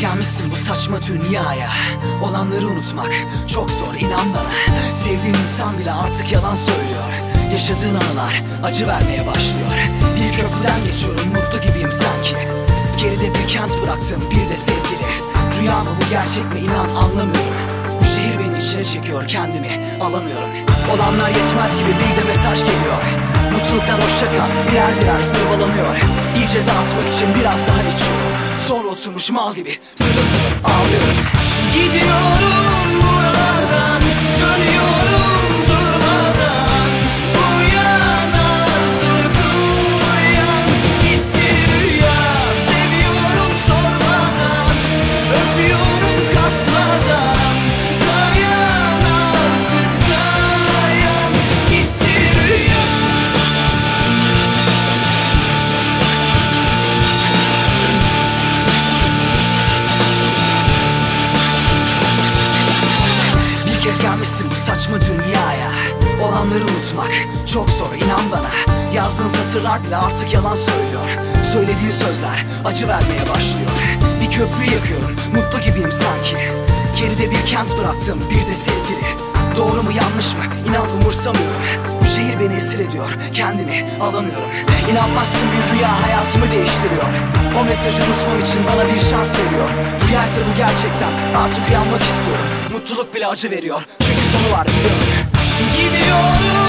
Gelmişsin bu saçma dünyaya. Olanları unutmak çok zor inan bana. Sevdiğin insan bile artık yalan söylüyor. Yaşadığın anılar acı vermeye başlıyor. Bir köprüden geçiyorum mutlu gibiyim sanki. Geride bir kent bıraktım bir de sevgili. Rüya mı bu gerçek mi? İnan anlamıyorum. Bu şehir beni içine çekiyor kendimi alamıyorum. Olanlar yetmez gibi bir de mesaj geliyor. Mutluluktan hoşça kal birer birer zırvalanıyor İyice dağıtmak için biraz daha içiyorum Sonra oturmuş mal gibi. Zırıl zırıl ağlıyorum. Gidiyorum Kez gelmişsin bu saçma dünyaya. Olanları unutmak çok zor inan bana. Yazdığın satırlar bile artık yalan söylüyor. Söylediğin sözler acı vermeye başlıyor. Bir köprüyü yakıyorum mutlu gibiyim sanki. Geride bir kent bıraktım bir de sevgili. Doğru mu yanlış mı? İnan umursamıyorum. Bu şehir beni esir ediyor kendimi alamıyorum. İnanmazsın bir rüya hayatımı değiştiriyor. O mesajı unutmam için bana bir şans veriyor. Rüyaysa bu gerçekten artık uyanmak istiyorum Mutluluk bile acı veriyor. Çünkü sonu var biliyorum. Gidiyorum